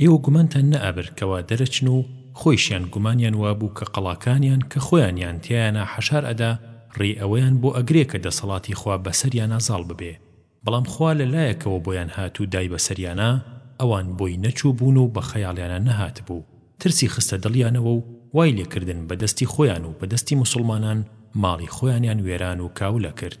ئێوە گومانتان نەئەبرد کەوا دەرەچن و خۆیشیان گومانیان وابوو کە قەڵاکانیان کە خۆیانیان تیایانا حەشار ئەدا ڕێی ئەوەیان بۆ ئەگرێ کە دەسەڵاتی خوا بەسەریانا زاڵ ببێ بەڵام خوا لە لایەکەوە بۆیان هات و دای بەسەریانا ئەوان بۆی نەچووبوون و بە خەیاڵیانا نەهاتبوو ترسی خستە دڵیانەوە و وای لێکردن بە دەستی خۆیان و بە دەستی موسڵمانان ماڵی خۆیانیان وێران و کاولە کرد.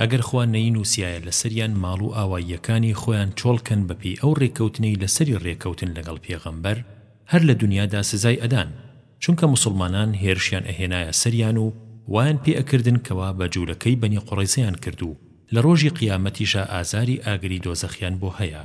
ئەگەر خوا نەینووسیایە لەسەریان ماڵ و ئاواییەکانی خۆیان چۆڵ کەن بەپێی ئەو ڕێکەوتنەی لەسەری ڕێکەوتن لەگەڵ پێغەمبەر هەر لە دونیادا سزای ئەدان چونکە موسڵمانان هێرشیان ئەهێنایە سەریان و وایان پێ ئەکردن کەوا بە جولەکەی بەنی قوڕەیزەیان کرد و لە ڕۆژی قیامەتیشا ئازاری ئاگری دۆزەخیان بۆ هەیە.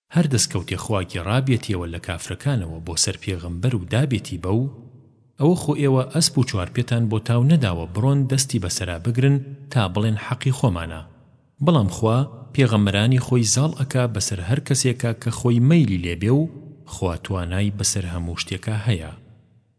هەر دەسکەوتێ خوا گێڕابێتیەوە لە کافرەکانەوە بۆ سەر پێغەمبەر و دابێتی بەو، ئەوە خۆ ئێوە ئەسپ و چوارپێتان بۆ تاو نەداوە بڕۆن دەستی بەسەرا بگرن تا بڵێن حەقی خۆمانە، بەڵام خوا پێغەمبەرانی خۆی زاڵ ئەکا بەسەر هەر کەسێکا کە خۆی مەیلی لێ بێ و خوا توانای بەسەر هەموو شتێکا هەیە.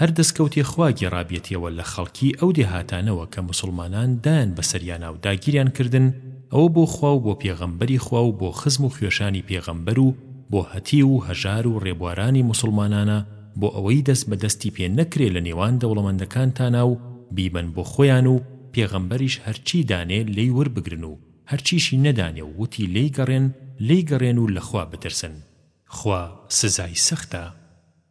هەر دەسکەوتی خوا گێڕابیەتیەوە لە خەڵکی ئەو دێهاتانەوە کە موسڵمانان دایان بەسەریانا و داگیریان کردن ئەوە بۆ خوا و بۆ پێغەمبەری خوا و بۆ خزم و خوێشانی پێغەمبەر و بۆ هەتیو و هەژار و ڕێبوارانی موسڵمانانە بۆ ئەوەی دەست بە دەستی پێ نەکرێ لە نێوان دەوڵەمەندەکانتانا و بیبەن بۆ خۆیان و پێغەمبەریش هەرچی دانێ لێی وربگرن و هەرچیشی نەدانێ و وتی لێی گەڕێن لێی گەڕێن و لە خوا بترسن خوا سزای سەختە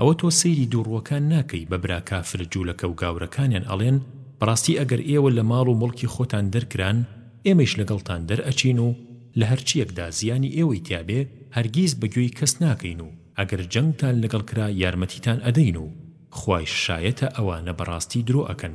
ئەوە تۆ سەیری دووڕوەکان ناکەی بە برا کافر جولەکە و گاورەکانیان ئەڵێن بەڕاستی ئەگەر ئێوە لە ماڵ و موڵکی خۆتان دەرکران ئێمەیش لەگەڵتان دەرئەچین و لە هەرچیەکدا زیانی ئێوەی تیابێ هەرگیز بە گوێی کەس ناکەین و ئەگەر جەنگتان لەگەڵ کرا یارمەتیتان ئەدەین و خوایش شایەتە ئەوانە بەڕاستی درۆ ئەکەن.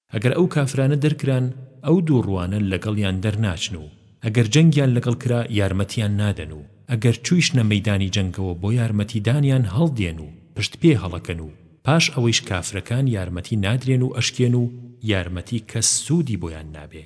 ئەگەر ئەو کافرانە دەرکران ئەو دوو ڕوانە لەگەڵیان دەرناچن و ئەگەر جەنگیان لەگەڵ کرا یارمەتیان نادەن و ئەگەر چویشنە مەیدانی جەنگەوە بۆ یارمەتی دانیان هەڵدێن و پشت پێ هەڵەکەن و پاش ئەوەیش کافرەکان یارمەتی نادرێن و ئەشکێن و یارمەتی کەس سودی بۆیان نابێ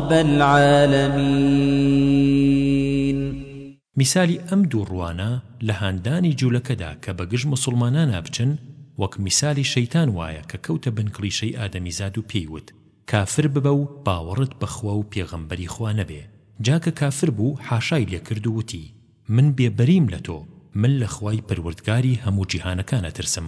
رب العالمین. میسالی ئەم دوو ڕوانە لە هاندانی جولەکەدا کە بە گژ موسوڵمانانا بچن وەک میسالی شەیتان وایە کە کەوتە بن کڵیشەی ئادەمیزاد و پێی وت کافر ببە و باوەڕت بە خوا و پێغەمبەری خوا نەبێ جا کە کافر بوو حاشای لێ کرد و وتی من بێ بەریم لە تۆ من لە خوای پەروردگاری هەموو جیهانەکان ئەترسم.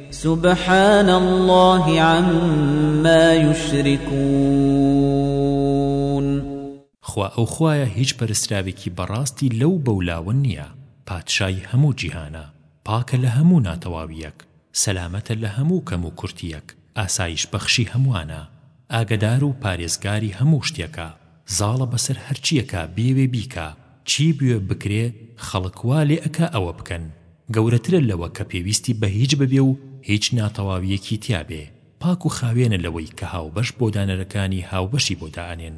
سبحان اللە عما یشرکون. خوا ئەو خوایە هیچ پەرستراوێکی بەڕاستی لەو بەولاوە نیە پادشای هەموو جیهانە پاکە لە هەموو ناتەواویەک سەلامەتە لە هەموو کەم و کورتیەک ئاسایش بەخشی هەموانە ئاگەدار و پارێزگاری هەموو شتێکە زاڵە بەسەر هەرچیەکا بیەوێ بیکا چی بوێ بکرێ خەڵک وا لێ ئەکا ئەوە بکەن گەورەترە لەوە کە پێویستی بە هیچ ببێ و هیچ ناتەواویەکی تیا بێ پاک و خاوێنە لەوەی کە هاوبەش بۆ دانەرەکانی هاوبەشی بۆ دائەنێن.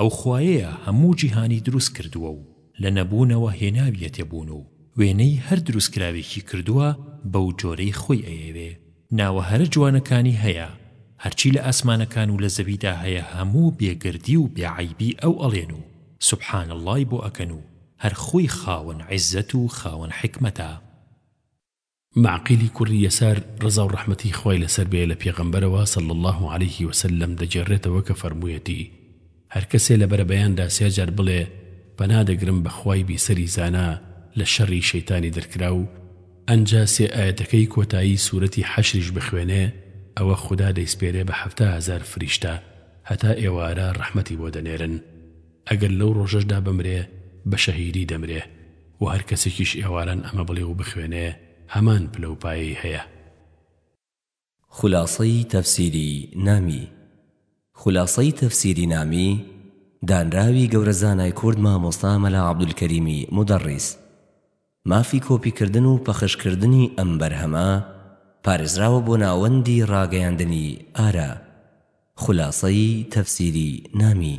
ئەو خوایەیە هەموو جیهانی دروست کردووە و لە نەبوونەوە هێناویەتێ بوون و وێنەی هەر دروستکراوێکی کردووە بەو جۆرەی خۆی ئەیەوێ ناوە هەرە جوانەکانی هەیە هەرچی لە ئاسمانەکان و لە زەویدا هەیە هەموو بێ گردی و بێ عەیبی ئەو ئەڵێن و سبحان اللە ی بۆ ئەکەن و هەر خۆی خاوەن عیزەت و خاوەن حیکمەتە. مەعقیلی کوڕی یەسار ڕەزا و ڕەحمەتی خوای لەسەر بێ لە پێغەمبەرەوە صلی اللە علیە وسلم دەگێڕێتەوە کە فەرموویەتی، هەرکەسێ لە بەرەبەیاندا سێ جار بڵێ، پەنا دەگرم بە خوای بیسەری زانا لە شەڕی شەیتانی درکراو، ئەنجا سێ ئایەتەکەی کۆتایی سورەتی حەشریش بخوێنێ، ئەوە خودا دەیسپێرێ بە حەفتا هەزار فریشتە هەتا ئێوارە ڕەحمەتی بۆ دەنێرن. ئەگەر لەو ڕۆژەشدا بمرێ بە شەهیدی دەمرێ و هەر کەسێکیش ئێواران ئەمە بڵێ و بخوێنێ هەمان پلە و پایەی هەیە. خولاسەی تەفسیری نامی خولاسەی تەفسیری نامی دانراوی گەورە زانای کورد مامۆستا مەلا عەبدولکەریمی مودەڕیس. مافی کۆپی کردن و پەخش کردنی ئەم بەرهەمە پارێزراوە بۆ ناوەندی ڕاگەیاندنی ئارا خولاسەی تەفسیری نامی.